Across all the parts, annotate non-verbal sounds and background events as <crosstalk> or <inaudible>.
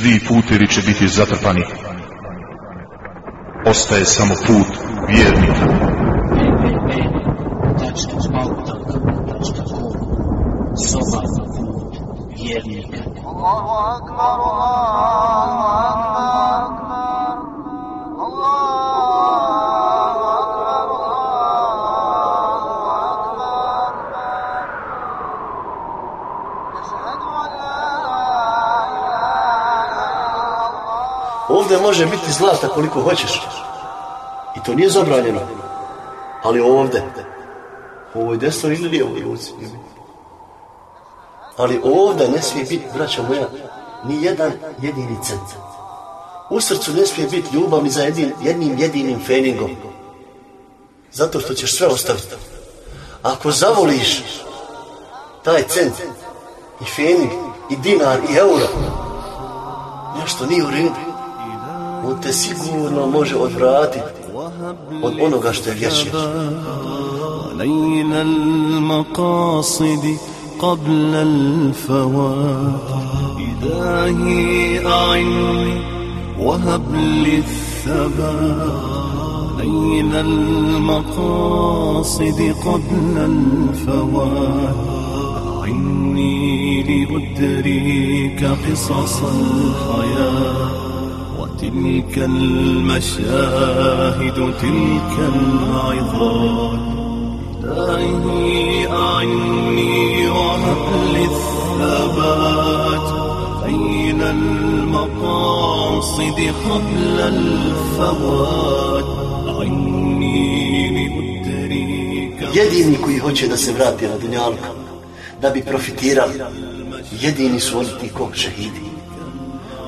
Svi putevi će biti zatrpani. Ostaje samo put vjernika. Soba put vjernika. Ovdje može biti zlata koliko hoćeš. I to nije zabranjeno. Ali ovdje, u ovoj desnoj ili lijevoj ruci. Ali ovdje ne smije biti, braća moja, ni jedan jedini cent. U srcu ne smije biti ljubav ni za jedin, jednim jedinim feningom. Zato što ćeš sve ostaviti. Ako zavoliš taj cent i fening i dinar i euro, nešto nije u redu. On te sigurno može odvratiti od onoga što je vječnič. نيل المقاصد قبل الفوات إلهي أعني وهب لي الثبات نيل المقاصد قبل الفوات أعني لأدرك قصص الحياة تلك المشاهد تلك العظات دعني أعني وأهل الثبات. أين المقاصد قبل الفوات؟ أعني بالتريك يديني كي هوتش نسبراتي لدنيا دا دابي بروفيتيرا يديني سولتي كوك شهيدي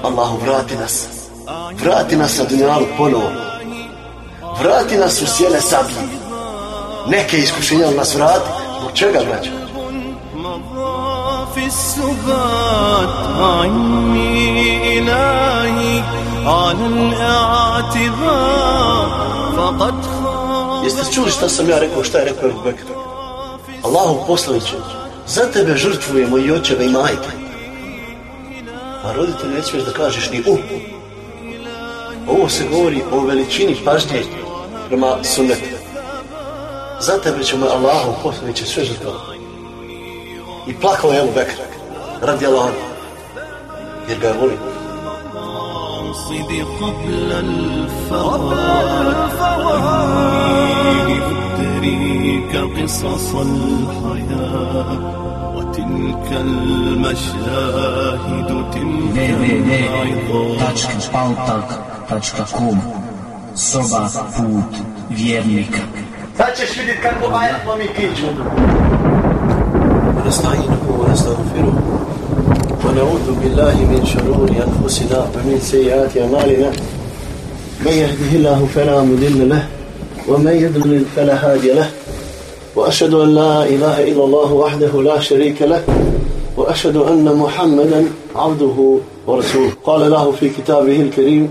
الله براتي نسبراتي vrati nas na dunjalku ponovo, vrati nas u sjene sablji. Neke iskušenja nas vrati, zbog čega braća? مضى في السبات عني إلهي على الاعتذار فقد خاب Jeste čuli šta sam ja rekao, šta je rekao Ebu Bekr? Allahu poslaniće, za tebe žrtvujemo i očeve i majke. A roditelj ne smiješ da kažeš ni u. Ovo se govori o veličini pažnje prema sunnetu. Za tebe ćemo Allahu poslaniće sve žrtvovati. I plakao je Ebu Bekr, radi Allah, jer ga je volio. المقاصد قبل الفوات إني لأدرك قصص الحياة وتلك المشاهد تلك العظات www.pautalk.com Soba put vjernika. Sad ćeš vidjeti kako ajetno mi kiđu. ونستعينه ونستغفره ونعوذ بالله من شرور أنفسنا ومن سيئات أعمالنا من يهده الله فلا مضل له ومن يضلل فلا هادي له وأشهد أن لا إله إلا الله وحده لا شريك له وأشهد أن محمدا عبده ورسوله قال له في كتابه الكريم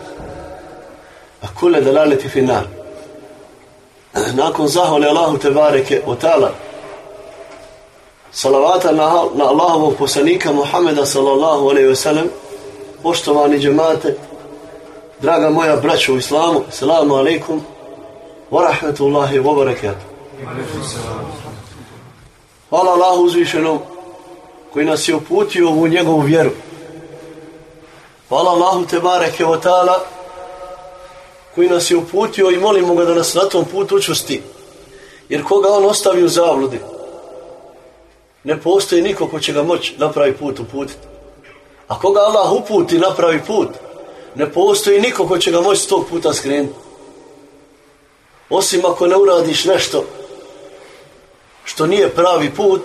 a kule delaleti finar. E, nakon zahvali Allahu te bareke otala, salavata na, na Allahovog poslanika Muhameda sallallahu alaihi ve sellem, poštovani džemate, draga moja braća u islamu, salamu alaikum, wa rahmetullahi wa barakatuh. Hvala Allahu uzvišenom koji nas je uputio u njegovu vjeru. Hvala Allahu te bareke otala, koji nas je uputio i molimo ga da nas na tom putu učvrsti. Jer koga on ostavi u zavludi, ne postoji niko ko će ga moći napravi put uputiti. A koga Allah uputi napravi put, ne postoji niko ko će ga moći s tog puta skrenuti. Osim ako ne uradiš nešto što nije pravi put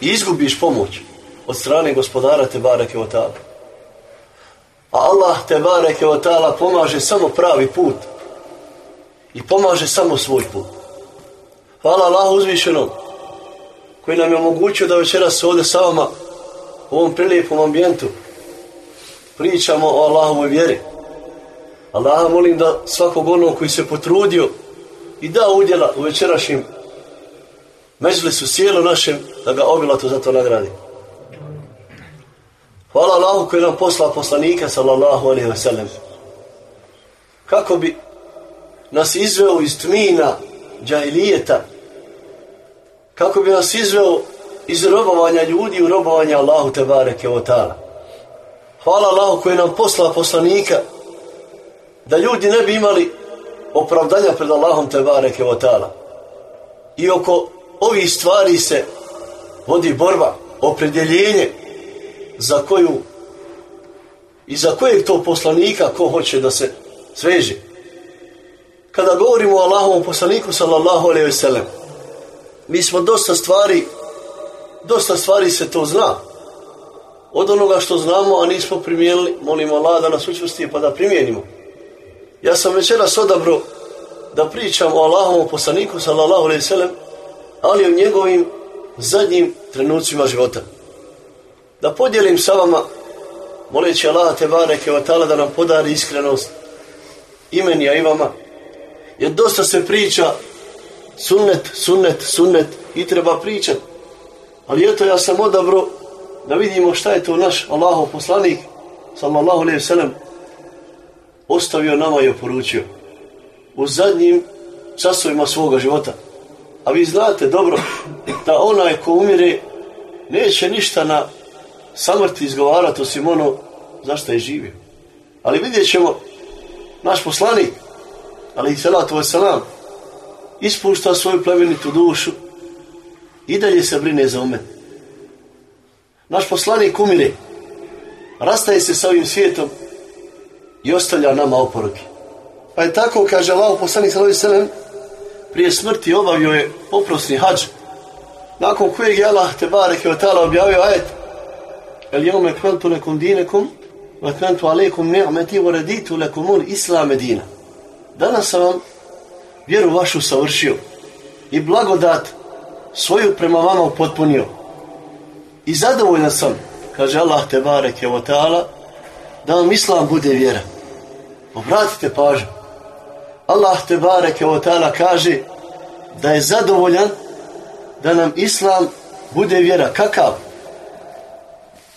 i izgubiš pomoć od strane gospodara te bareke o ta'ala. A Allah te bareke o ta'ala pomaže samo pravi put i pomaže samo svoj put. Hvala Allah uzvišenom koji nam je omogućio da večeras ovdje sa vama u ovom prilijepom ambijentu pričamo o Allahovoj vjeri. Allaha molim da svakog onog koji se potrudio i da udjela u večerašnjim međlisu sjelu našem da ga obilato za to nagradi. Hvala Allahu koji nam posla poslanika sallallahu alaihi wa sallam. Kako bi nas izveo iz tmina džahilijeta, kako bi nas izveo iz robovanja ljudi u robovanje Allahu te bareke o ta'ala. Hvala Allahu koji nam posla poslanika da ljudi ne bi imali opravdanja pred Allahom te bareke o ta'ala. I oko ovih stvari se vodi borba, opredjeljenje za koju i za kojeg to poslanika ko hoće da se sveže. Kada govorimo o Allahovom poslaniku sallallahu alaihi ve sellem, mi smo dosta stvari, dosta stvari se to zna. Od onoga što znamo, a nismo primijenili, molimo Allah da nas učvrsti pa da primijenimo. Ja sam večeras odabro da pričam o Allahovom poslaniku sallallahu alaihi ve sellem, ali o njegovim zadnjim trenucima života. Da podijelim sa vama, moleći Allah te bareke vatala da nam podari iskrenost imeni, a i vama. Jer dosta se priča sunnet, sunnet, sunnet i treba pričat. Ali eto ja sam odabro da vidimo šta je to naš Allahov poslanik sallallahu alejhi ve sellem ostavio nama i oporučio u zadnjim časovima svoga života. A vi znate dobro da onaj ko umire neće ništa na samrti izgovarati osim ono zašto je živio. Ali vidjet ćemo naš poslanik, ali i salatu wasalam, ispušta svoju plemenitu dušu i dalje se brine za umet. Naš poslanik umire, rastaje se sa ovim svijetom i ostavlja nama oporuke. Pa je tako, kaže Allah poslanik sellem, prije smrti obavio je oprosni hađ, nakon kojeg je Allah te bareke objavio ajet Lekum dinekum wa atmamtu alaykum ni'mati wa raditu lakum al-islam dina. Danas sam vam vjeru vašu savršio i blagodat svoju prema vama upotpunio. I zadovoljan sam, kaže Allah te bareke ve taala, da vam islam bude vjera. Obratite pažnju. Allah te bareke o ta'ala kaže da je zadovoljan da nam islam bude vjera. Kakav?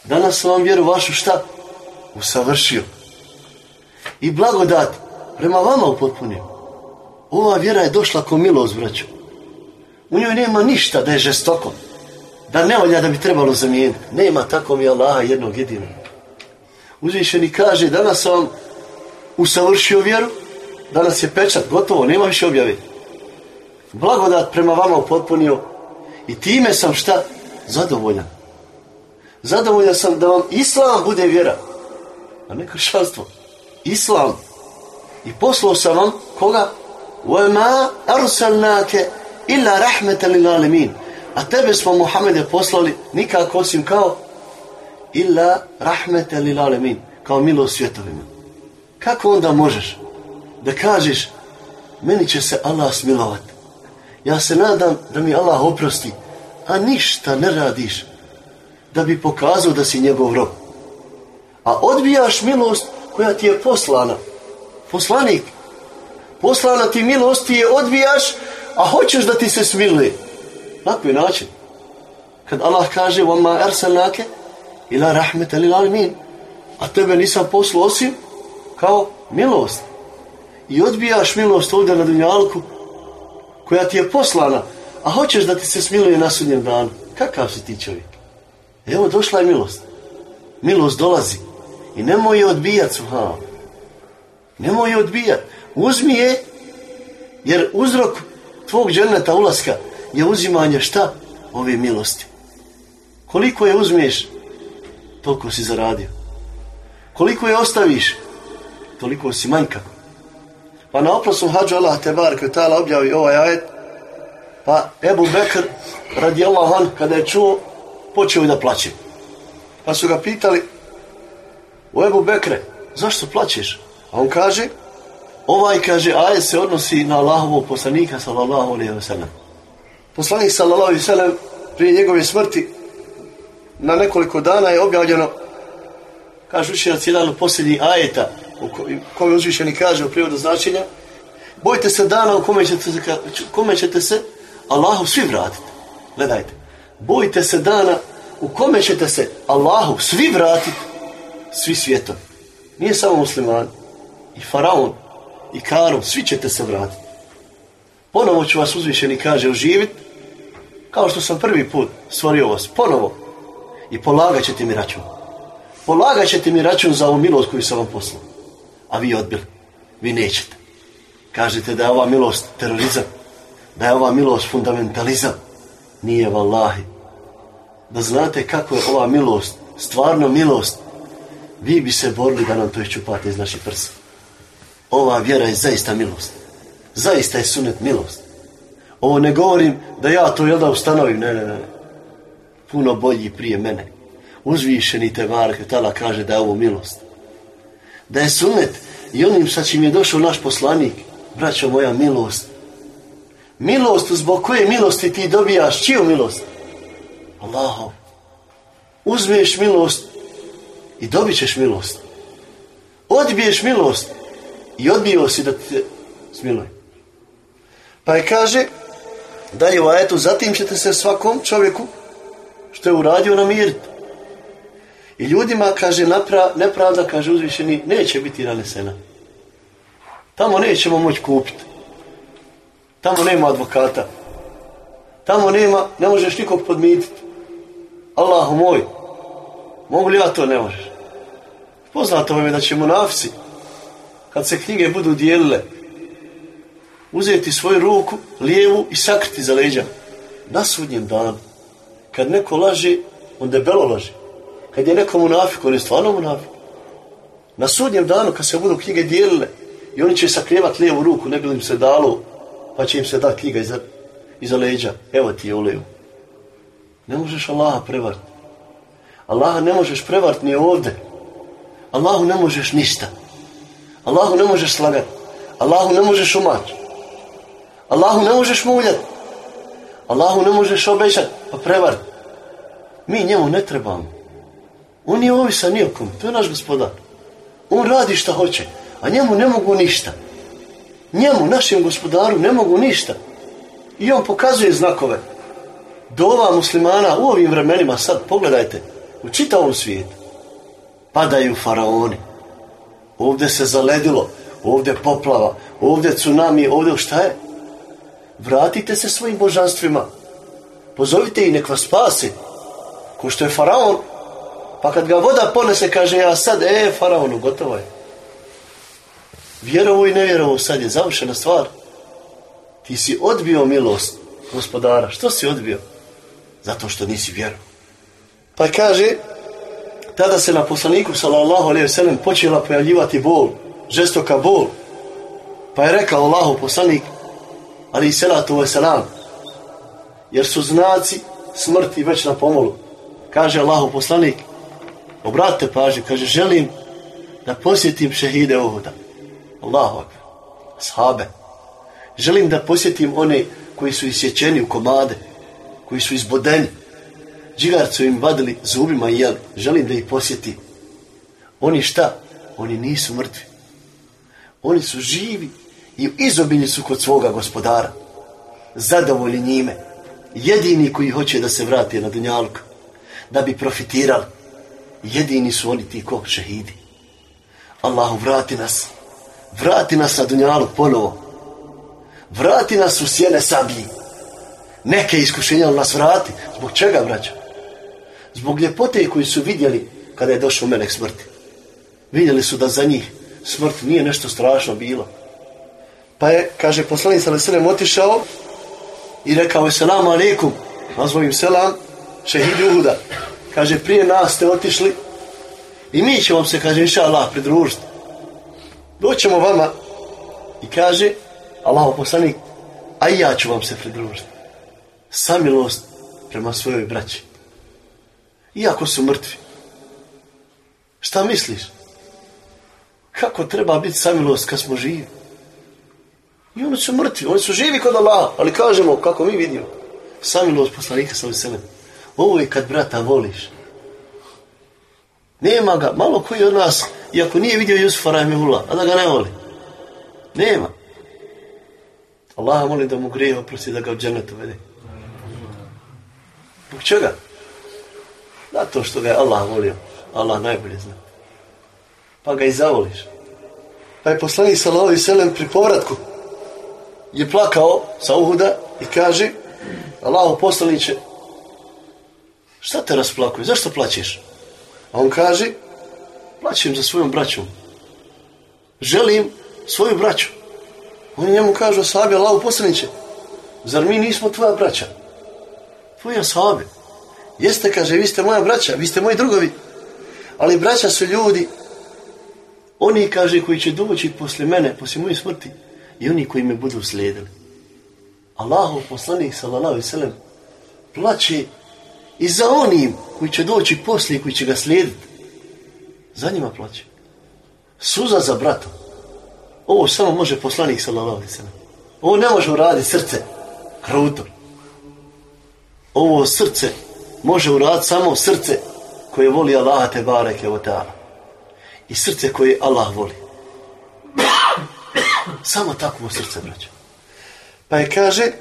Danas sam vam vjeru vašu šta? Usavršio. I blagodat prema vama upotpunio. Ova vjera je došla ko milost, braću. U njoj nema ništa da je žestoko. Da ne valja da bi trebalo zamijeniti. Nema tako mi Allaha jednog jedinog. Uzvišeni kaže, danas sam vam usavršio vjeru, danas je pečat, gotovo, nema više objave. Blagodat prema vama upotpunio i time sam šta? Zadovoljan Zadovoljan sam da vam Islam bude vjera, a ne kršćanstvo. Islam. I poslao sam vam koga? وَمَا أَرْسَلْنَاكَ إِلَّا رَحْمَةً لِلْعَالَمِينَ A tebe smo, Muhammede, poslali nikako osim kao illa rahmeta lil alamin, kao milost svjetovima. Kako onda možeš da kažeš meni će se Allah smilovat. Ja se nadam da mi Allah oprosti, a ništa ne radiš da bi pokazao da si njegov rob. A odbijaš milost koja ti je poslana. Poslanik. Poslana ti milost ti je odbijaš, a hoćeš da ti se smiluje. Na koji način? Kad Allah kaže وَمَا أَرْسَلْنَاكَ ila rahmeta lil alamin. A tebe nisam poslao osim kao milost. I odbijaš milost ovdje na dunjalku koja ti je poslana, a hoćeš da ti se smiluje na sudnjem danu. Kakav si ti čovjek? Evo došla je milost. Milost dolazi. I nemoj je odbijati, subhanallah. Nemoj je odbijat. Uzmi je, jer uzrok tvog dženeta ulaska je uzimanje šta? Ove milosti. Koliko je uzmiješ, toliko si zaradio. Koliko je ostaviš, toliko si manjka. Pa na oprosnom hađu Allah te bar ta'ala objavi ovaj ajet, pa Ebu Bekr radi Allah kada je čuo, počeo da plaće. Pa su ga pitali, u Ebu Bekre, zašto plaćeš? A on kaže, ovaj kaže, ajet se odnosi na Allahovog poslanika sallallahu alaihi wa sallam. Poslanik sallallahu alaihi wa sallam prije njegove smrti na nekoliko dana je objavljeno kaže učenjac jedan od posljednjih ajeta u kome uzvišeni kaže u prirodu značenja bojte se dana u kome ćete se, kome ćete se Allahu svi vratiti. Gledajte. Bojte se dana u kome ćete se Allahu svi vratiti. Svi svijetom. Nije samo musliman. I faraon. I karom. Svi ćete se vratiti. Ponovo ću vas uzvišeni kaže oživiti. Kao što sam prvi put stvorio vas. Ponovo. I polagat ćete mi račun. Polagat ćete mi račun za ovu milost koju sam vam poslao. A vi odbili. Vi nećete. Kažete da je ova milost terorizam da je ova milost fundamentalizam. Nije vallahi. Da znate kako je ova milost, stvarno milost, vi bi se borili da nam to iščupate iz naših prsa. Ova vjera je zaista milost. Zaista je sunet milost. Ovo ne govorim da ja to jel da ustanovim, ne, ne, ne. Puno bolji prije mene. Uzvišeni te Marke Tala kaže da je ovo milost. Da je sunet i onim sa čim je došao naš poslanik, braćo moja milost, Milost zbog koje milosti ti dobijaš, čiju milost? Allahov. Uzmiješ milost i dobit ćeš milost. Odbiješ milost i odbio si da te smiluje. Pa je kaže, da je eto, zatim ćete se svakom čovjeku što je uradio namiriti. I ljudima, kaže, napra, nepravda, kaže uzvišeni, neće biti nanesena. Tamo nećemo moći kupiti. Tamo nema advokata. Tamo nema, ne možeš nikog podmititi. Allahu moj, mogu li ja to ne možeš? Poznato vam je da će munafici, kad se knjige budu dijelile, uzeti svoju ruku, lijevu i sakriti za leđa. Na sudnjem danu. Kad neko laže, on debelo laže. Kad je neko munafik, on je stvarno munafik. Na sudnjem danu, kad se budu knjige dijelile, i oni će sakrivati lijevu ruku, ne bi im se dalo pa će im se dati knjiga iza, iza leđa. Evo ti je uliju. Ne možeš Allaha prevart. Allaha ne možeš prevart ni ovdje. Allahu ne možeš ništa. Allahu ne možeš slagat. Allahu ne možeš umać. Allahu ne možeš muljat. Allahu ne možeš obećat, pa prevart. Mi njemu ne trebamo. On nije ovisan nijekom, to je naš gospodar. On radi šta hoće, a njemu ne mogu ništa njemu, našem gospodaru, ne mogu ništa. I on pokazuje znakove. Dova muslimana u ovim vremenima, sad pogledajte, u čitavom svijetu, padaju faraoni. Ovdje se zaledilo, ovdje poplava, ovdje tsunami, ovdje šta je? Vratite se svojim božanstvima. Pozovite i nek vas spasi. Ko što je faraon, pa kad ga voda ponese, kaže ja sad, e, faraonu, gotovo je. Vjerovo i nevjerovo, sad je završena stvar. Ti si odbio milost gospodara. Što si odbio? Zato što nisi vjerovao. Pa kaže, tada se na poslaniku sallallahu alaihi sallam počela pojavljivati bol, žestoka bol. Pa je rekao Allahu poslanik, ali i salatu wasalam, jer su znaci smrti već na pomolu. Kaže Allahu poslanik, obratite pažnju, kaže, želim da posjetim šehide ovoda. Allahu akbar. Ashabe. Želim da posjetim one koji su isječeni u komade, koji su izbodeni. Džigarcu im vadili zubima i jeli. Želim da ih posjetim. Oni šta? Oni nisu mrtvi. Oni su živi i izobilji su kod svoga gospodara. Zadovoljni njime. Jedini koji hoće da se vrati na Dunjaluk. Da bi profitirali. Jedini su oni ti ko šehidi. Allahu vrati nas Vrati nas na Dunjalu ponovo. Vrati nas u sjene sablji. Neke iskušenja nas vrati. Zbog čega, braćo? Zbog ljepote koji su vidjeli kada je došao melek smrti. Vidjeli su da za njih smrt nije nešto strašno bilo. Pa je, kaže, poslanik sa otišao i rekao je selam alaikum, nazvao im selam, šehidi Uhuda. Kaže, prije nas ste otišli i mi ćemo se, kaže, inša Allah, pridružiti. Doćemo vama i kaže, Allah poslanik, a ja ću vam se pridružiti. Samilost prema svojoj braći. Iako su mrtvi. Šta misliš? Kako treba biti samilost kad smo živi? I oni su mrtvi, oni su živi kod Allah, ali kažemo, kako mi vidimo, samilost poslanika sa veselem. Ovo je kad brata voliš. Nema ga, malo koji od nas, iako nije vidio Jusufa Rahimullah, a da ga ne voli. Nema. Allah moli da mu grije oprosti da ga u dženetu vede. Zbog čega? Zato što ga je Allah volio. Allah najbolje zna. Pa ga i zavoliš. Pa je poslanik sallallahu selem pri povratku je plakao sa Uhuda i kaže Allahu poslaniće šta te rasplakuje? Zašto plaćeš? A on kaže plaćem za svojom braćom. Želim svoju braću. Oni njemu kažu sahabi Allahu poslaniće zar mi nismo tvoja braća? Tvoja sahabi. Jeste, kaže, vi ste moja braća, vi ste moji drugovi. Ali braća su ljudi, oni, kaže, koji će doći poslije mene, poslije moje smrti, i oni koji me budu slijedili. Allahu poslanik, sallallahu sallam, plaće i za onim koji će doći poslije, koji će ga slijediti. Za njima plaće. Suza za brata. Ovo samo može poslanik, sallallahu sallam. Ovo ne može uraditi srce, kruto. Ovo srce može uraditi samo srce koje voli Allaha te bareke o I srce koje Allah voli. Samo takvo srce, braćo. Pa je kaže,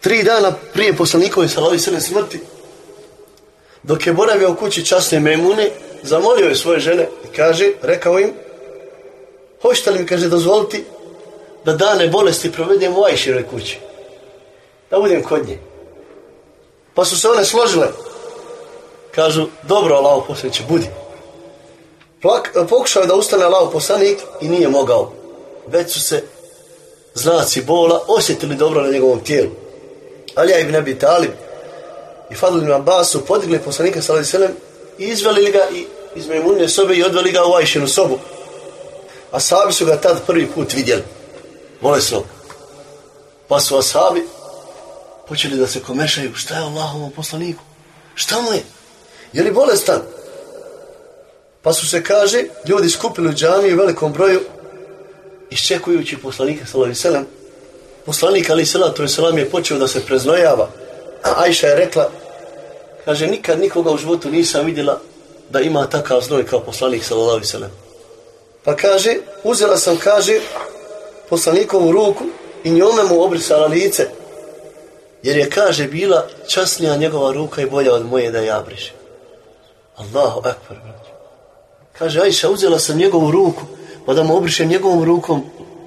tri dana prije poslanikove salavi srne smrti, dok je boravio u kući časne Memune, zamolio je svoje žene i kaže, rekao im, hoćete li mi, kaže, dozvoliti da dane bolesti provedem u Ajširoj kući? Da budem kod nje. Pa su se one složile. Kažu, dobro, Allah poslaniće, budi. Plak, pokušao je da ustane Allah poslanik i nije mogao. Već su se znaci bola osjetili dobro na njegovom tijelu. Ali ibn Abi Talib i Fadl ibn Abbas su podigli poslanika sallallahu i izveli ga i iz Memunine sobe i odveli ga u Ajšinu sobu. A sahabi su ga tad prvi put vidjeli. Bolesnog. Pa su ashabi počeli da se komešaju. Šta je Allahovom poslaniku? Šta mu je? Je li bolestan? Pa su se, kaže, ljudi skupili u džamiju u velikom broju iščekujući poslanika sallallahu Poslanik ali salatu selam je počeo da se preznojava. A Ajša je rekla, kaže, nikad nikoga u životu nisam vidjela da ima takav znoj kao poslanik sallallahu Pa kaže, uzela sam, kaže, poslanikovu ruku i njome mu obrisala lice. Jer je, kaže, bila časnija njegova ruka i bolja od moje da ja brišem. Allahu akbar, Kaže, Ajša, uzela sam njegovu ruku pa da mu obrišem njegovom rukom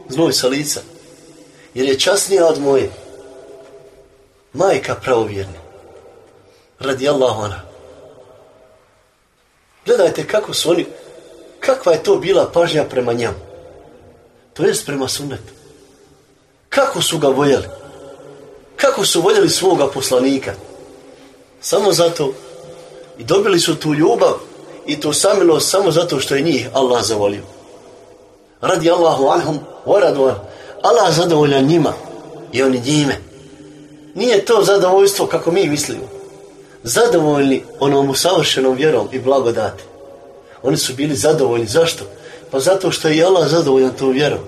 znoj sa lica. Jer je časnija od moje. Majka pravovjerna. Radi ona. Gledajte kako su oni, kakva je to bila pažnja prema njemu. To jest prema sunetu. Kako su ga voljeli? Kako su voljeli svoga poslanika? Samo zato i dobili su tu ljubav i tu samilost samo zato što je njih Allah zavolio. Radi Allahu anhum wa Allah zadovoljan njima i oni njime. Nije to zadovoljstvo kako mi mislimo. Zadovoljni onom usavršenom vjerom i blagodati. Oni su bili zadovoljni. Zašto? Pa zato što je Allah zadovoljan tom vjerom.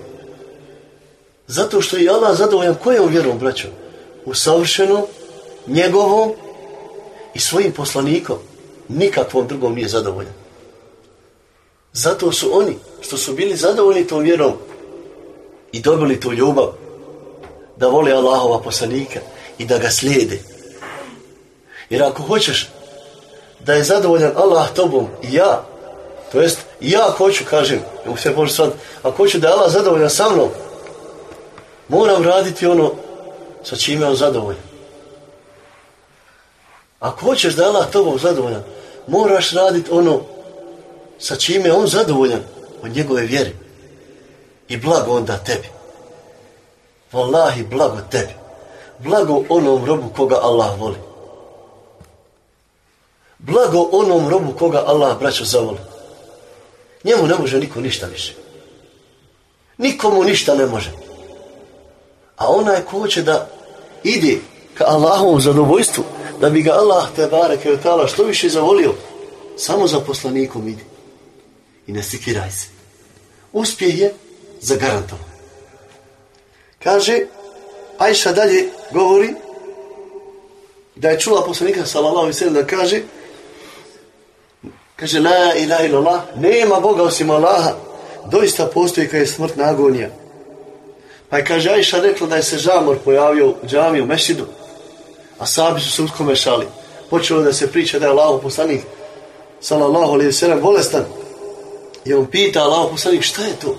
Zato što je Allah zadovoljan kojom vjerom, braćo? Usavršenom, njegovom i svojim poslanikom. Nikakvom drugom nije zadovoljan. Zato su oni, što su bili zadovoljni tom vjerom i dobili tu ljubav, da vole Allahova poslanika i da ga slijede. Jer ako hoćeš da je zadovoljan Allah tobom i ja, to jest ja hoću, kažem, u sve Bože sad, ako hoću da je Allah zadovoljan sa mnom, moram raditi ono sa čime on zadovoljan. Ako hoćeš da je Allah tobom zadovoljan, moraš raditi ono sa čime on zadovoljan od njegove vjere. I blago onda tebi. Wallahi, blago tebi. Blago onom robu koga Allah voli. Blago onom robu koga Allah, braćo, zavoli. Njemu ne može niko ništa više. Nikomu ništa ne može. A onaj ko hoće da ide ka Allahovom zadovoljstvu, da bi ga Allah te bareke od tala što više zavolio, samo za poslanikom ide. I ne sikiraj se. Uspjeh je zagarantovan. Kaže, Ajša dalje govori da je čula poslanika sallallahu sellem da kaže kaže la ilaha illallah nema Boga osim Allaha. Doista postoji kad je smrtna agonija pa je kaže Ajša rekla da je se žamor pojavio u džamiji u mešidu. A sabi su se uskomešali počelo da se priča da je Allah poslanik sallallahu alejhi ve sellem bolestan. I on pita Allah poslanik šta je to?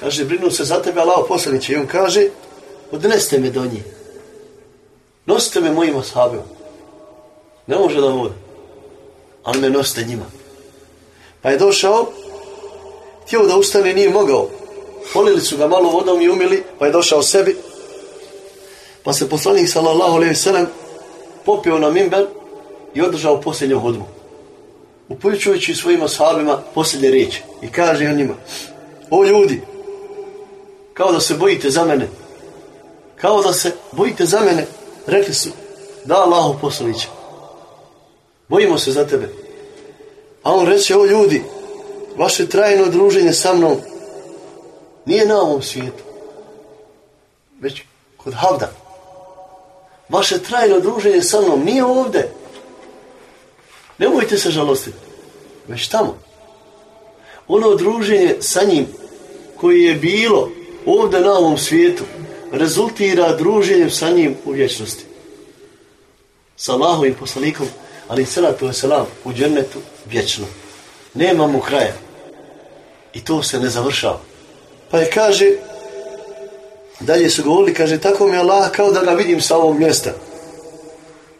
Kaže brinu se za tebe Allah poslaniće. I on kaže odnesite me do njih. Nosite me mojim ashabima. Ne može da vode. Ali me nosite njima. Pa je došao, htio da ustane, nije mogao. Polili su ga malo vodom i umili, pa je došao sebi. Pa se poslanik sallallahu alaihi sallam popio na mimber i održao posljednju hodbu. Upojučujući svojim ashabima posljednje riječi. I kaže on njima, o ljudi, kao da se bojite za mene, kao da se bojite za mene, rekli su, da Allahu poslaniće. Bojimo se za tebe. A on reče, o ljudi, vaše trajno druženje sa mnom nije na ovom svijetu, već kod Havda. Vaše trajno druženje sa mnom nije ovdje. Nemojte se žalostiti, već tamo. Ono druženje sa njim koji je bilo ovdje na ovom svijetu, rezultira druženjem sa njim u vječnosti. Sa Allahovim poslanikom, ali salatu selam u džennetu vječno. Nema mu kraja. I to se ne završava. Pa je kaže, dalje su govorili, kaže, tako mi je Allah kao da ga vidim sa ovog mjesta.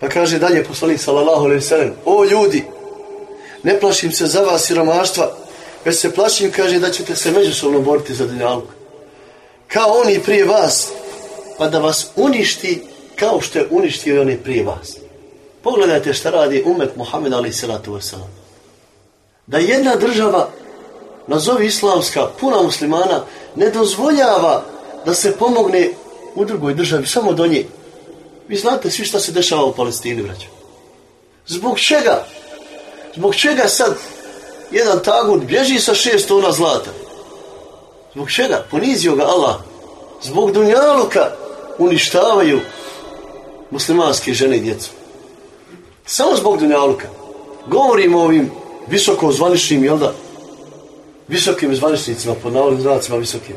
Pa kaže dalje poslanik sallallahu alaihi sallam, o ljudi, ne plašim se za vas siromaštva, već se plašim, kaže, da ćete se međusobno boriti za dunjalku kao oni prije vas, pa da vas uništi kao što je uništio oni prije vas. Pogledajte šta radi umet Muhammed ali salatu wasalam. Da jedna država, nazovi islamska, puna muslimana, ne dozvoljava da se pomogne u drugoj državi, samo do nje. Vi znate svi šta se dešava u Palestini, braćo. Zbog čega? Zbog čega sad jedan tagut bježi sa šest tona zlata? Zbog čega? Ponizio ga Allah. Zbog dunjaluka uništavaju muslimanske žene i djecu. Samo zbog dunjaluka. Govorimo o ovim visoko zvaničnim, jel da? Visokim zvaničnicima, pod navodnim znacima visokim.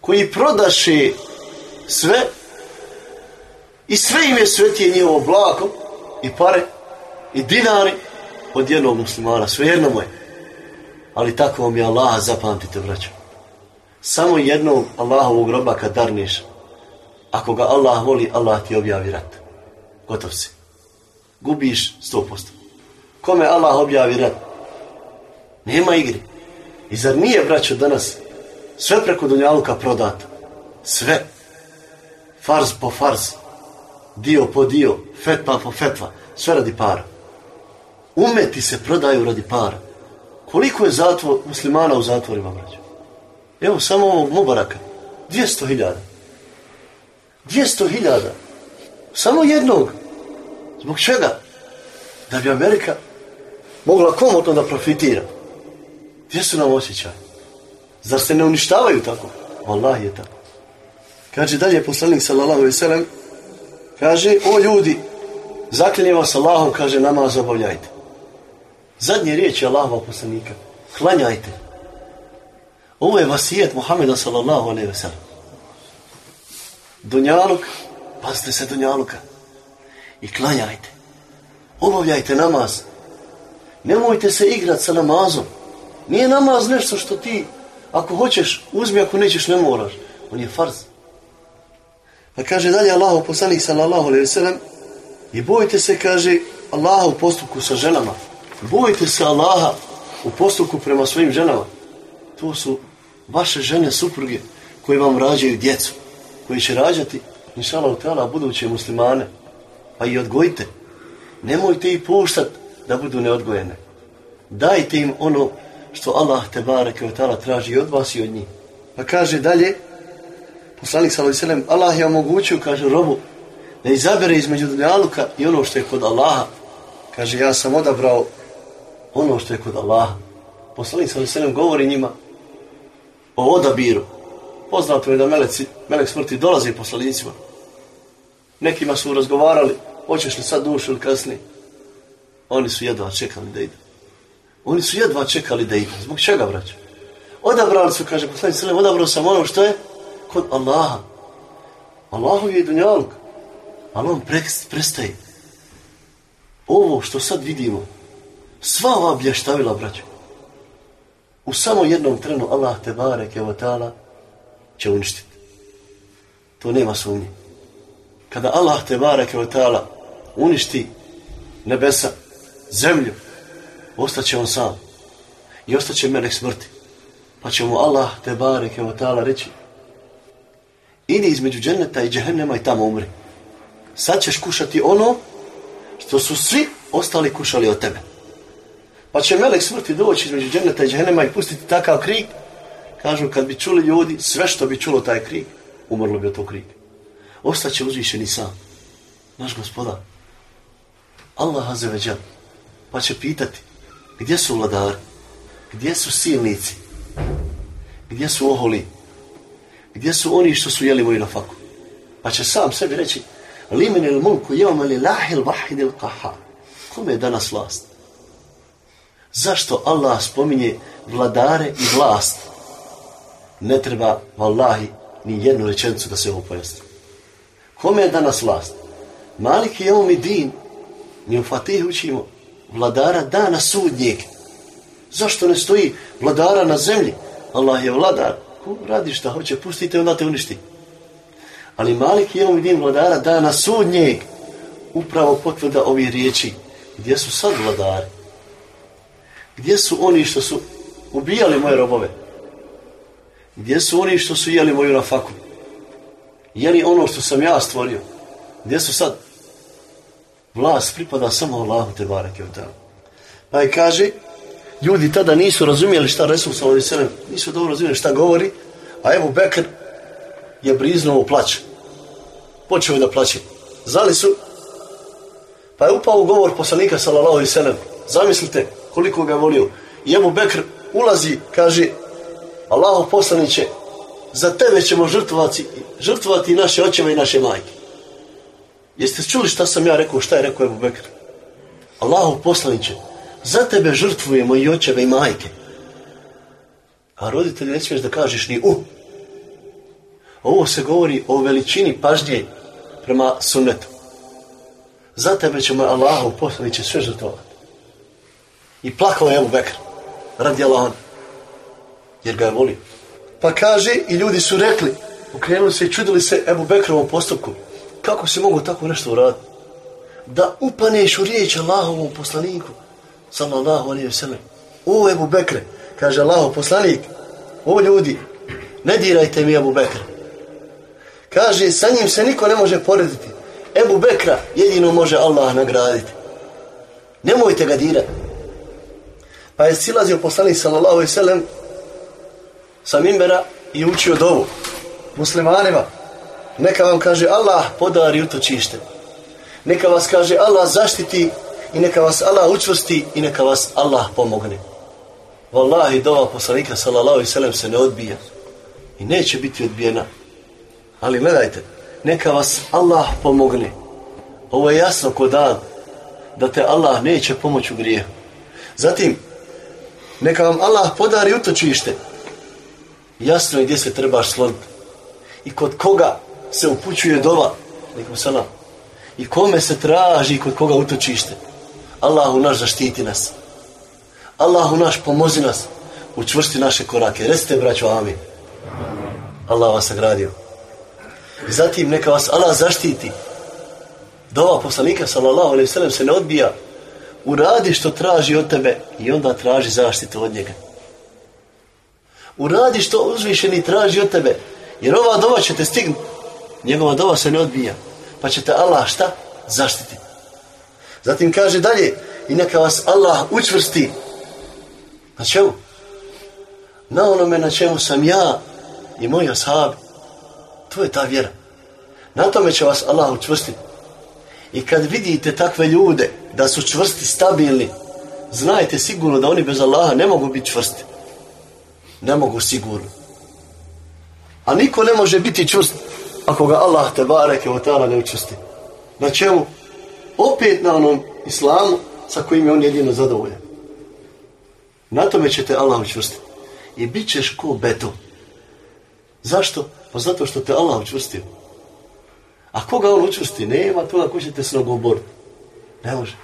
Koji prodaše sve i sve im je svetije njihovo blago i pare i dinari od jednog muslimana. Sve jedno mu je. Ali tako vam je Allah zapamtite, braćo. Samo jednog Allahovog roba kad darniš, ako ga Allah voli, Allah ti objavi rat. Gotov si. Gubiš 100%. Kome Allah objavi rat? Nema igri. I zar nije, braćo, danas sve preko Dunjaluka prodato? Sve. Farz po farz. Dio po dio. Fetva po fetva. Sve radi para. Umeti se prodaju radi para. Koliko je zatvor, muslimana u zatvorima, braćo? Evo samo ovog Mubaraka. 200 hiljada. 200 hiljada. Samo jednog. Zbog čega? Da bi Amerika mogla komotno da profitira. Gdje su nam osjećaj? Zar se ne uništavaju tako? Allah je tako. Kaže dalje poslanik sallallahu sallam, kaže, o ljudi, zaklinje vas Allahom, kaže, namaz obavljajte. Zadnje riječi Allahova poslanika, klanjajte. Ovo je vasijet Muhammeda sallallahu alaihi ve. Dunjaluk, pazite se Dunjaluka. I klanjajte. Obavljajte namaz. Nemojte se igrati sa namazom. Nije namaz nešto što ti, ako hoćeš, uzmi, ako nećeš, ne moraš. On je farz. Pa kaže dalje Allah poslanik sallallahu alaihi ve i bojite se, kaže, Allaha u postupku sa ženama. Bojite se Allaha u postupku prema svojim ženama. To su vaše žene, supruge koje vam rađaju djecu, koji će rađati, inšala u tela, buduće muslimane. Pa i odgojite. Nemojte ih puštati da budu neodgojene. Dajte im ono što Allah te bareke traži od vas i od njih. Pa kaže dalje, poslanik sallallahu Allah je omogućio, kaže robu, da izabere između dunjaluka i ono što je kod Allaha. Kaže, ja sam odabrao ono što je kod Allaha. Poslanik sallallahu govori njima o odabiru. Poznato je da meleci, melek smrti dolazi poslanicima. Nekima su razgovarali, hoćeš li sad dušu ili kasnije. Oni su jedva čekali da idu. Oni su jedva čekali da idu. Zbog čega, braćo? Odabrali su, kaže poslanik sallam, odabrao sam ono što je kod Allaha. Allahu je dunjaluk. Ali on prestaje. Ovo što sad vidimo, sva ova blještavila, braćo, u samo jednom trenu Allah te bareke ta'ala će uništiti. To nema sumnje. Kada Allah te bareke ta'ala uništi nebesa, zemlju, ostaće on sam. I ostaće melek smrti. Pa će mu Allah te bareke wa ta'ala reći idi između dženeta i džehennema i tamo umri. Sad ćeš kušati ono što su svi ostali kušali od tebe. Pa će melek smrti doći između dženeta i džehennema i pustiti takav krik. Kažu, kad bi čuli ljudi, sve što bi čulo taj krik, umrlo bi od tog krika. Ostaće uzvišeni sam. Naš gospodar. Allah azeveđan. Pa će pitati, gdje su vladari? Gdje su silnici? Gdje su oholi? Gdje su oni što su jeli moju na faku? Pa će sam sebi reći, limen il mulku jevama li lahil vahid il kaha. Kome je danas vlast? Zašto Allah spominje vladare i vlast? Ne treba, vallahi, ni jednu rečenicu da se ovo pojasni. Kome je danas vlast? Malik je mi din. Mi u Fatihu učimo vladara dana sudnjeg. Zašto ne stoji vladara na zemlji? Allah je vladar. Ko radi šta hoće, pustite, onda te uništi. Ali Malik je din vladara dana sudnjeg. Upravo potvrda ovih riječi. Gdje su sad vladari? Gdje su oni što su ubijali moje robove? Gdje su oni što su jeli moju nafaku? Je li ono što sam ja stvorio? Gdje su sad? Vlast pripada samo Allahu te barake Pa je kaže, ljudi tada nisu razumjeli šta Resul sallallahu nisu dobro razumjeli šta govori, a evo Bekr je briznuo u plać. Počeo je da plaće. Zali su, pa je upao u govor poslanika sallallahu alejhi Zamislite koliko ga volio. I Ebu Bekr ulazi, kaže, Allahov poslaniće, za tebe ćemo žrtvovati, žrtvovati naše očeve i naše majke. Jeste čuli šta sam ja rekao, šta je rekao Ebu Bekr? Allahov poslaniće, za tebe žrtvujemo i očeve i majke. A roditelji ne smiješ da kažeš ni u. Ovo se govori o veličini pažnje prema sunnetu. Za tebe ćemo Allahov poslaniće sve žrtvovati. I plakao je Ebu Bekr. Radi Allah. Jer ga je volio. Pa kaže, i ljudi su rekli, okrenuli se i čudili se Ebu Bekrovom postupku. Kako se mogu tako nešto uraditi? Da upaneš u riječ Allahovom poslaniku, sallallahu alaihi sallam. O Ebu Bekre, kaže Allahov poslanik, o ljudi, ne dirajte mi Ebu Bekra. Kaže, sa njim se niko ne može porediti. Ebu Bekra jedino može Allah nagraditi. Nemojte ga dirati. Pa je silazio poslanik sallallahu alaihi sallam sa mimbera i učio dovu muslimanima. Neka vam kaže Allah podari utočište. Neka vas kaže Allah zaštiti i neka vas Allah učvrsti i neka vas Allah pomogne. Wallahi dova poslanika sallallahu alaihi sallam se ne odbija. I neće biti odbijena. Ali gledajte, neka vas Allah pomogne. Ovo je jasno ko dan da te Allah neće pomoći u grijehu. Zatim, neka vam Allah podari utočište. Jasno je gdje se trebaš sloniti. I kod koga se upućuje dova. Salam. I kome se traži kod koga utočište. Allahu naš zaštiti nas. Allahu naš pomozi nas. Učvrsti naše korake. Recite braćo amin. Allah vas sagradio. I zatim neka vas Allah zaštiti. Dova poslanika sallallahu alaihi sallam se ne odbija uradi što traži od tebe i onda traži zaštitu od njega. Uradi što uzvišeni traži od tebe. Jer ova dova će te stignuti. Njegova dova se ne odbija. Pa će te Allah šta? Zaštiti. Zatim kaže dalje. I neka vas Allah učvrsti. Na čemu? Na onome na čemu sam ja i moji ashabi. To je ta vjera. Na tome će vas Allah učvrstiti. I kad vidite takve ljude da su čvrsti, stabilni, znajte sigurno da oni bez Allaha ne mogu biti čvrsti. Ne mogu sigurno. A niko ne može biti čvrst ako ga Allah te bareke o ta'ala ne učvrsti. Na čemu? Opet na onom islamu sa kojim je on jedino zadovoljan. Na tome će te Allah učvrstiti. I bit ćeš ko beton. Zašto? Pa zato što te Allah učvrstio. A koga on učvrsti? Nema toga ko će te snogom boriti. Ne može.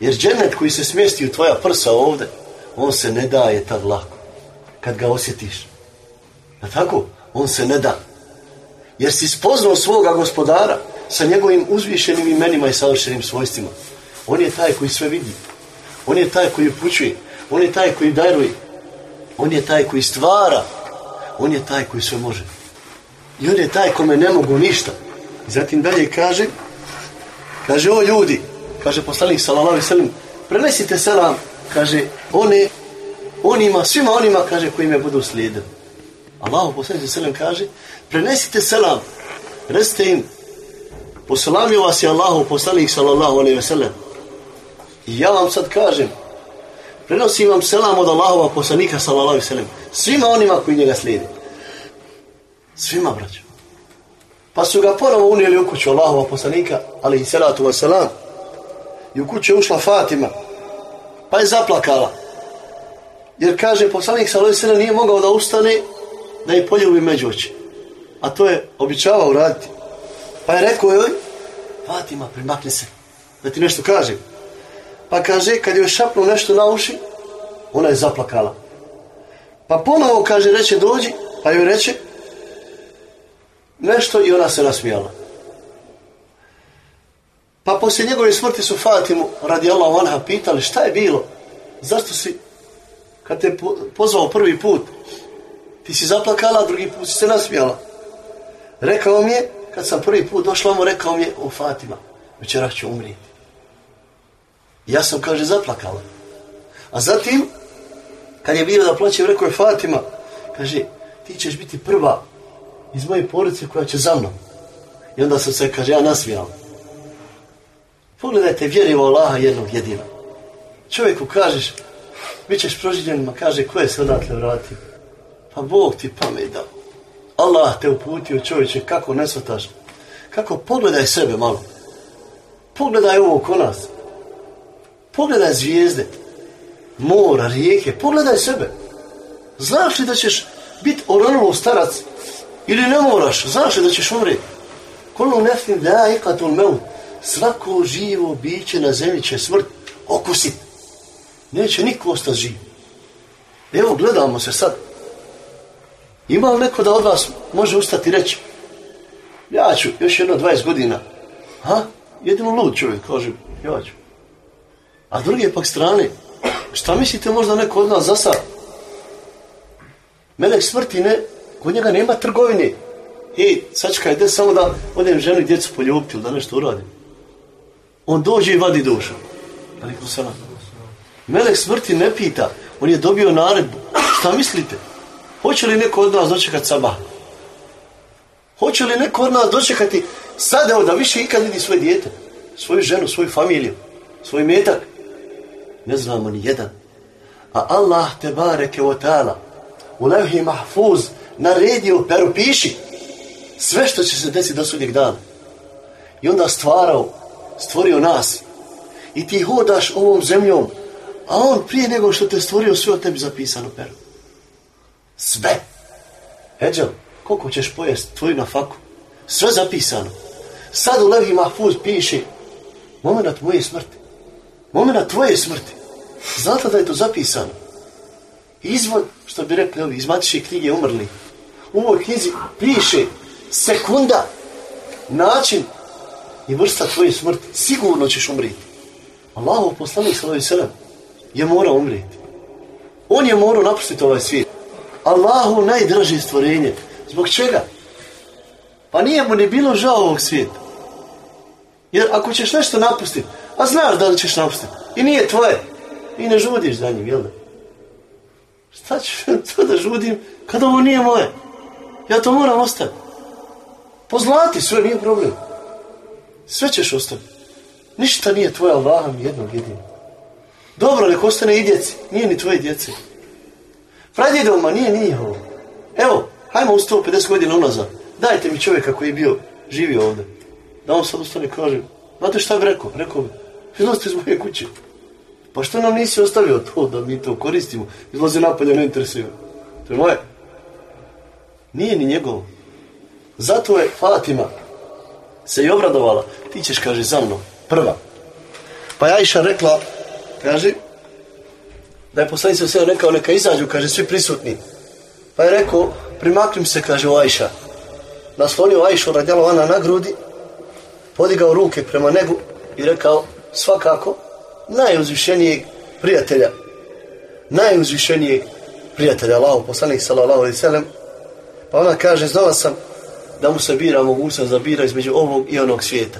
Jer džennet koji se smjesti u tvoja prsa ovdje, on se ne daje tad lako. Kad ga osjetiš. A tako? On se ne da. Jer si spoznao svoga gospodara sa njegovim uzvišenim imenima i savršenim svojstvima. On je taj koji sve vidi. On je taj koji upućuje. On je taj koji daruje. On je taj koji stvara. On je taj koji sve može. I on je taj kome ne mogu ništa. I zatim dalje kaže, kaže o ljudi, kaže poslanik ve sellem, prenesite selam, kaže one onima, svima onima, kaže koji me budu slijedili. Allah poslanik sallallahu kaže, prenesite selam, recite im, poselamio vas je Allahu poslanik sallallahu alejhi ve sellem. I ja vam sad kažem, prenosim vam selam od Allahova poslanika sallallahu alejhi ve sellem, svima onima koji njega slijede. Svima, braćo. Pa su ga ponovo unijeli u kuću Allahova poslanika, ali i salatu wasalam. I u kuću je ušla Fatima. Pa je zaplakala. Jer kaže, poslanik sallallahu nije mogao da ustane da je poljubi među oči. A to je običavao uraditi. Pa je rekao joj, Fatima, primakni se, da ti nešto kažem. Pa kaže, kad joj šapnu nešto na uši, ona je zaplakala. Pa ponovo kaže, reče, dođi, pa joj reče, nešto i ona se nasmijala. Pa poslije njegove smrti su Fatimu radi Allah anha pitali šta je bilo? Zašto si, kad te pozvao prvi put, ti si zaplakala, drugi put si se nasmijala. Rekao mi je, kad sam prvi put došla mu, rekao mi je, o Fatima, večeras ću umrijeti. Ja sam, kaže, zaplakala. A zatim, kad je bilo da plaće, rekao je Fatima, kaže, ti ćeš biti prva iz moje porodice koja će za mnom. I onda sam se, kaže, ja nasmijao. Pogledajte, vjeri u Allaha jednog jedina. Čovjeku kažeš, bit ćeš proživljen, ma kaže, ko je se odatle vratio? Pa Bog ti pamet dao. Allah te uputio čovječe, kako ne svataš? Kako pogledaj sebe malo. Pogledaj ovo oko nas. Pogledaj zvijezde, mora, rijeke, pogledaj sebe. Znaš li da ćeš biti oronulo starac ili ne moraš, znaš li da ćeš umreti? Kolu nefim daikatul meut. Svako živo biće na zemlji će smrt okusit. Neće niko ostati živ. Evo, gledamo se sad. Ima li neko da od vas može ustati i reći ja ću još jedno 20 godina. Ha? Jedino lud čovjek kaže ja ću. A druge pak strane, šta mislite možda neko od nas za sad? Melek smrti ne, kod njega nema trgovine. Ej, sačekaj, gdje samo da odem ženu i djecu poljubiti ili da nešto uradim. On dođe i vadi dušu. Melek smrti ne pita, on je dobio naredbu. Šta mislite? Hoće li neko od nas dočekati sabah? Hoće li neko od nas dočekati sad evo da više ikad vidi svoje dijete, svoju ženu, svoju familiju, svoj metak? Ne znamo ni jedan. A Allah te bareke o ta'ala u levhi mahfuz naredio, peru piši sve što će se desiti do sudnjeg dana. I onda stvarao, stvorio nas. I ti hodaš ovom zemljom, a on prije nego što te stvorio sve o tebi zapisano peru. Sve. Eđel, koliko ćeš pojest tvoju na faku? Sve zapisano. Sad u Levi Mahfuz piše moment moje smrti. Moment tvoje smrti. Znate da je to zapisano? Izvod, što bi rekli ovi, iz matiše knjige umrli. U ovoj knjizi piše sekunda, način i vrsta tvoje smrti. Sigurno ćeš umriti. Allahov poslanik sallallahu je morao umriti. On je morao napustiti ovaj svijet. Allahu najdraže stvorenje. Zbog čega? Pa nije mu ni bilo žao ovog svijeta. Jer ako ćeš nešto napustiti, a znaš da li ćeš napustiti, i nije tvoje, i ne žudiš za njim, jel da? Šta ću <laughs> to da žudim kad ovo nije moje? Ja to moram ostaviti. Pozlati sve, nije problem. Sve ćeš ostaviti. Ništa nije tvoje, Allahom jednog jedinog. Dobro, nek ostane i djeci. Nije ni tvoje djece. Pradjedovma nije ni njihovo. Evo, hajmo u 150 godina unazad. Dajte mi čovjeka koji je bio, živio ovdje. Da on sad ustane kaže, znate šta bi rekao? Rekao bi, izlazite iz moje kuće. Pa što nam nisi ostavio to da mi to koristimo? Izlazi napolje, ne interesuje. To je moje. Nije ni njegovo. Zato je Fatima se i obradovala. Ti ćeš, kaže, za mnom. Prva. Pa ja iša rekla, kaže, da je poslanica sve rekao, neka izađu, kaže, svi prisutni. Pa je rekao, primaknim se, kaže, u Ajša. Naslonio Ajšu radjalo Ana na grudi, podigao ruke prema nebu i rekao, svakako, najuzvišenijeg prijatelja, najuzvišenijeg prijatelja, Allahu poslanik sallallahu alaihi sallam, pa ona kaže, znala sam da mu se bira mogućnost da bira između ovog i onog svijeta.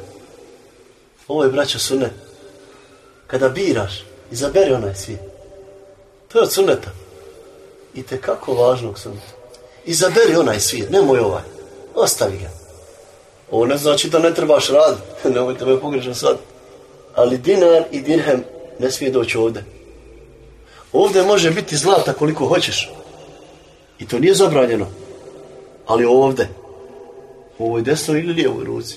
Ovo je braća sunnet. Kada biraš, izaberi onaj svijet. To je od sunneta. I te kako važnog sunneta. Izaberi onaj svijet, nemoj ovaj. Ostavi ga. Ovo ne znači da ne trebaš raditi. <laughs> Nemojte me pogrešno sad. Ali dinar i dirhem ne smije doći ovdje. Ovdje može biti zlata koliko hoćeš. I to nije zabranjeno. Ali ovdje. U ovoj desnoj ili lijevoj ruci.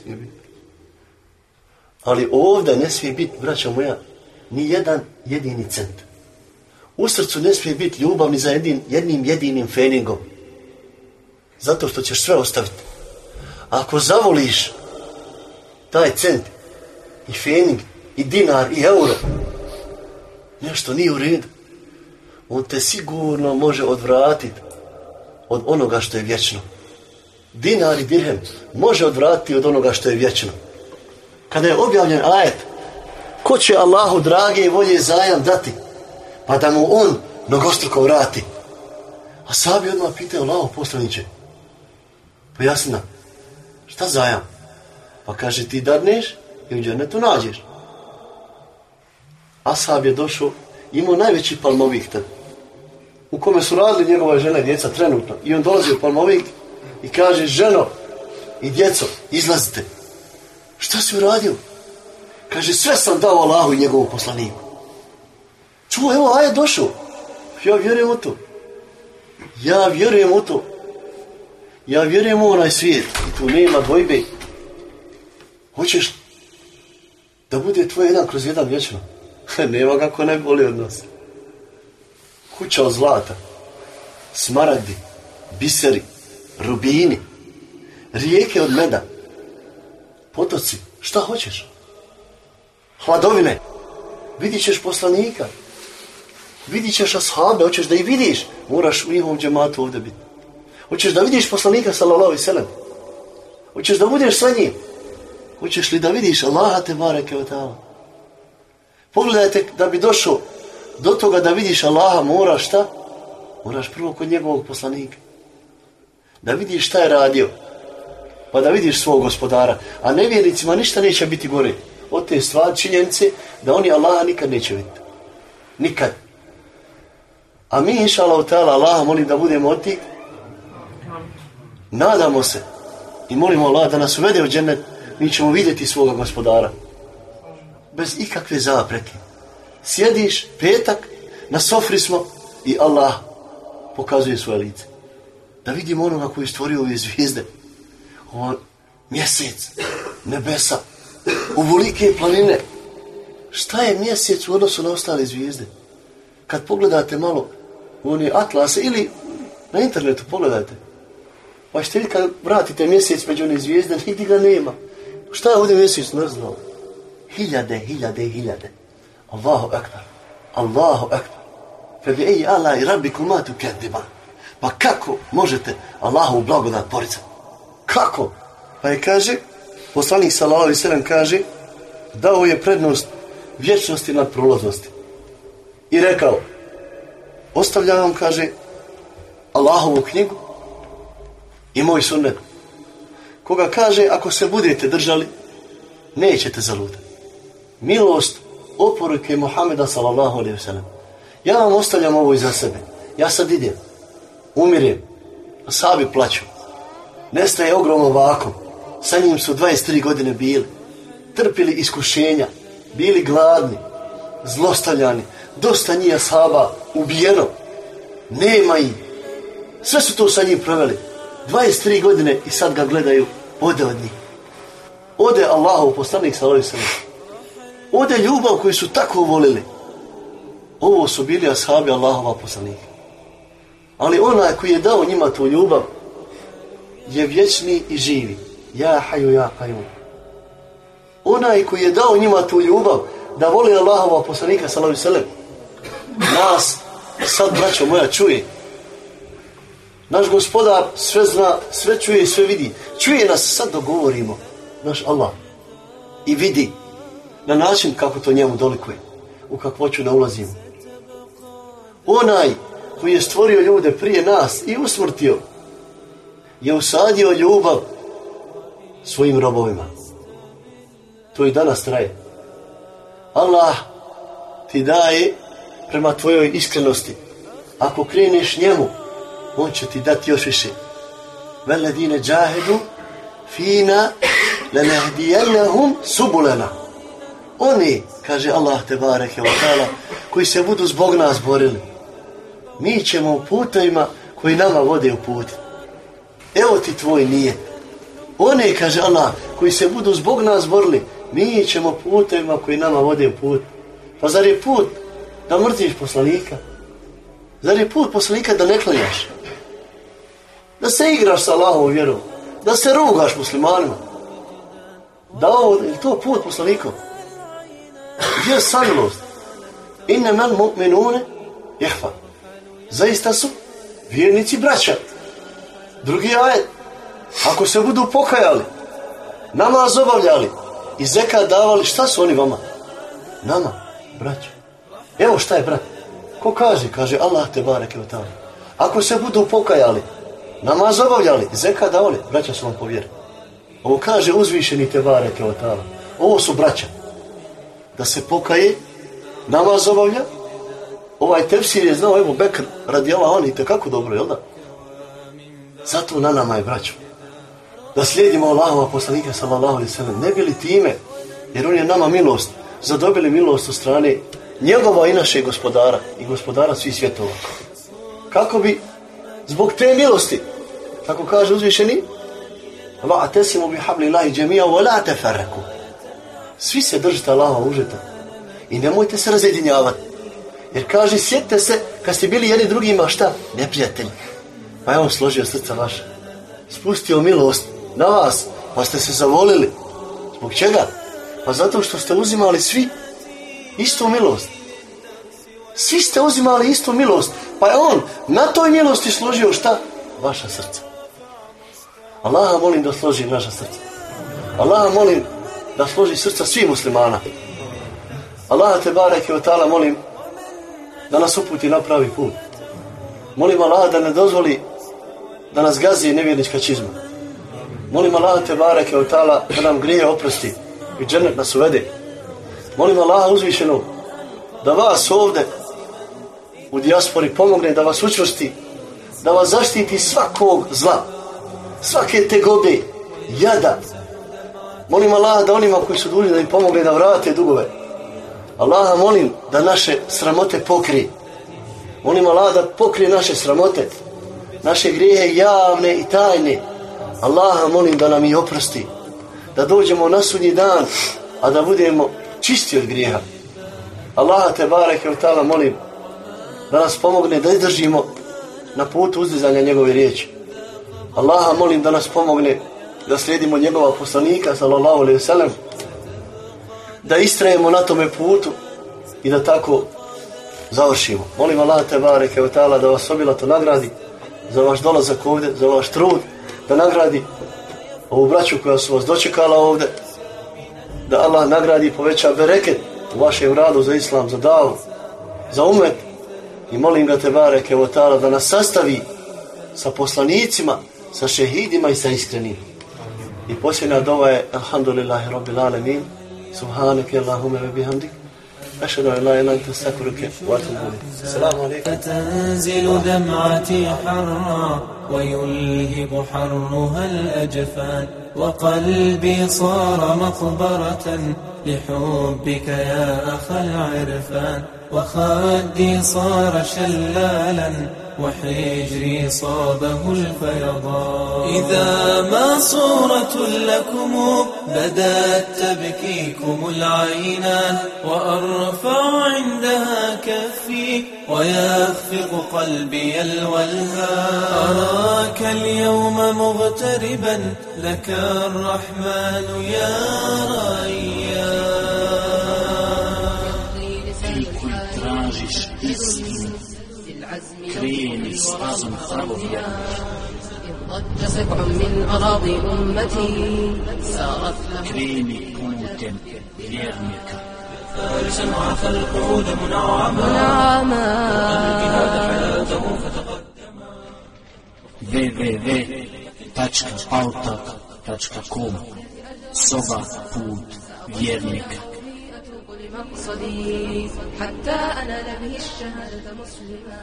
Ali ovdje ne smije biti, braća moja, ni jedan jedini cent. U srcu ne smije biti ljubav ni za jedin, jednim jedinim feningom. Zato što ćeš sve ostaviti. Ako zavoliš taj cent i fening i dinar i euro, nešto nije u redu. On te sigurno može odvratiti od onoga što je vječno. Dinar i dirhem može odvratiti od onoga što je vječno. Kada je objavljen ajet, ko će Allahu drage i volje zajam dati, pa da mu on mnogostruko vrati. A sabi odmah pitao Allahu poslaniće, pojasni nam, šta zajam? Pa kaže ti dadneš i u džernetu nađeš. Ashab je došao, imao najveći palmovik tad, u kome su radili njegova žena i djeca trenutno. I on dolazi u palmovik i kaže, ženo i djeco, izlazite. Šta si uradio? Kaže, sve sam dao Allahu i njegovu poslaniku. Čuo, evo, aj je došao. Ja vjerujem u to. Ja vjerujem u to. Ja vjerujem u onaj svijet. I tu nema dvojbe. Hoćeš da bude tvoj jedan kroz jedan vječno? <laughs> nema kako ne boli od nas. Kuća od zlata. Smaragdi. Biseri. Rubini. Rijeke od meda. Potoci. Šta hoćeš? Hladovine. Vidit ćeš poslanika. Vidit ćeš ashabe, hoćeš da ih vidiš. Moraš u njihovom džematu ovdje biti. Hoćeš da vidiš poslanika sallallahu alaihi sallam. Hoćeš da budeš sa njim. Hoćeš li da vidiš Allaha te bareke ta'ala. Pogledajte da bi došao do toga da vidiš Allaha moraš šta? Moraš prvo kod njegovog poslanika. Da vidiš šta je radio. Pa da vidiš svog gospodara. A nevjernicima ništa neće biti gore. Od te stvari činjenice da oni Allaha nikad neće vidjeti. Nikad. A mi, inša Allah, Allaha molim da budemo od tih. Nadamo se i molimo Allah da nas uvede u džennet, mi ćemo vidjeti svoga gospodara. Bez ikakve zapreke. Sjediš, petak, na sofri smo i Allah pokazuje svoje lice. Da vidimo onoga koji stvorio ove zvijezde. On, mjesec, nebesa, uvolike planine. Šta je mjesec u odnosu na ostale zvijezde? Kad pogledate malo u one atlase ili na internetu pogledajte. Pa ćete vidjeti kad vratite mjesec među one zvijezde, nigdje ga nema. Šta je ovdje mjesec? Znam. Hiljade, hiljade, hiljade. Allahu akbar. Allahu akbar. Fe bi eji Allah i rabbi kumatu kediba. Pa kako možete Allahu blagodat poricati? Kako? Pa je kaže, poslanik sallallahu sallam kaže, dao je prednost vječnosti nad prolaznosti. I rekao, ostavljam vam, kaže, Allahovu knjigu i moj sunnet. Koga kaže, ako se budete držali, nećete zalutati. Milost oporuke Muhameda sallallahu alaihi wasallam. Ja vam ostavljam ovo iza sebe. Ja sad idem. Umirem. Sabi plaću. Nestaje ogromno vakom. Sa njim su 23 godine bili. Trpili iskušenja. Bili gladni. Zlostavljani. Dosta njih saba ubijeno. Nema ih. Sve su to sa njim proveli. 23 godine i sad ga gledaju. Ode od njih. Ode Allahov poslanik wasallam. Ode ljubav koju su tako volili. Ovo su bili ashabi Allahova poslanika. Ali onaj koji je dao njima tu ljubav je vječni i živi. Ja haju, ja haju. Onaj koji je dao njima tu ljubav da voli Allahova poslanika sallallahu alejhi. Nas sad braćo moja čuje. Naš gospodar sve zna, sve čuje i sve vidi. Čuje nas sad dogovorimo. Naš Allah. I vidi na način kako to njemu dolikuje. U kakvoću ne ulazimo. Onaj koji je stvorio ljude prije nas i usmrtio, je usadio ljubav svojim robovima. To i danas traje. Allah ti daje prema tvojoj iskrenosti. Ako kreneš njemu, on će ti dati još više. Veledine džahedu fina lenehdijennahum subulena. Oni, kaže Allah te bareke koji se budu zbog nas borili, mi ćemo u putovima koji nama vode u put. Evo ti tvoj nije. One, kaže Allah, koji se budu zbog nas borili, mi ćemo putovima koji nama vode u put. Pa zar je put da mrtviš poslanika? Zar je put poslanika da ne klanjaš? Da se igraš sa Allahovom vjerom? Da se rugaš muslimanima? Da ovo, je to put poslanikom? Gdje je samilost? Inne men mu'minune jehfa. Zaista su vjernici braća. Drugi ajet. Ako se budu pokajali, namaz obavljali i zeka davali, šta su oni vama? Nama, braća. Evo šta je brat. Ko kaže? Kaže Allah te bareke wa ta'ala. Ako se budu pokajali, namaz obavljali, zeka davali, braća su vam povjerili. Ovo kaže uzvišeni te bareke wa ta'ala. Ovo su braća. Da se pokaje, namaz obavlja, ovaj tefsir je znao, evo Bekr radijala on i kako dobro, jel da? Zato na nama je braćo. Da slijedimo Allahova poslanika sallallahu alaihi sallam. Ne bili time, jer on je nama milost, zadobili milost od strane njegova i našeg gospodara i gospodara svih svjetova. Kako bi zbog te milosti, kako kaže uzvišeni, habli lahi džemija wa la teferreku. Svi se držite Allahova užeta i nemojte se razjedinjavati. Jer kaže, sjetite se kad ste bili jedni drugima, šta? Neprijatelji. Pa je on složio srca vaše. Spustio milost na vas, pa ste se zavolili. Zbog čega? Pa zato što ste uzimali svi istu milost. Svi ste uzimali istu milost. Pa je on na toj milosti složio šta? Vaša srca. Allaha molim da složi naša srca. Allaha molim da složi srca svih muslimana. Allaha te bareke o ta'ala molim da nas uputi na pravi put. Molim Allah da ne dozvoli da nas gazi nevjernička čizma. Molim Allah te bareke od tala da nam grije oprosti i džennet nas uvede. Molim Allah uzvišeno da vas ovde u dijaspori pomogne, da vas učvrsti, da vas zaštiti svakog zla, svake tegobe, jada. Molim Allah da onima koji su dužni da im pomogne da vrate dugove. Allaha molim da naše sramote pokri. Molim Allah da pokrije naše sramote, naše grijehe javne i tajne. Allaha molim da nam ih oprosti. Da dođemo na sudnji dan, a da budemo čisti od grijeha. Allaha te bareke od tala molim da nas pomogne da izdržimo na putu uzdizanja njegove riječi. Allaha molim da nas pomogne da slijedimo njegova poslanika sallallahu alaihi sallam da istrajemo na tome putu i da tako završimo. Molim Allah te bareke od tala da vas obilato nagradi za vaš dolazak ovdje, za vaš trud, da nagradi ovu braću koja su vas dočekala ovdje, da Allah nagradi i poveća bereket u vašem radu za islam, za davu, za umet i molim ga te bareke tala da nas sastavi sa poslanicima, sa šehidima i sa iskrenim. I posljedna dova je Alhamdulillahi Rabbil Alamin Subhanake Allahume ve bihamdik أشهد أن لا إله إلا أنت أستغفرك وأتوب إليك. السلام عليكم. فتنزل دمعتي حرا ويلهب حرها الأجفان وقلبي صار مقبرة لحبك يا أخ العرفان وخدي صار شلالا وحجري صابه الفيضان إذا ما صورة لكم بدأت تبكيكم العينان وأرفع عندها كفي ويخفق قلبي الولهان أراك اليوم مغتربا لك الرحمن يا ريان صرمهيا ضج سبع من أراضي أمتي سارت كريمي كوتا بنعمك فارسا عفى القعود منعما. منعما. حياته www.pautak.com Soba put vjernika لمقصدي حتى أنا لبه الشهادة مسلما.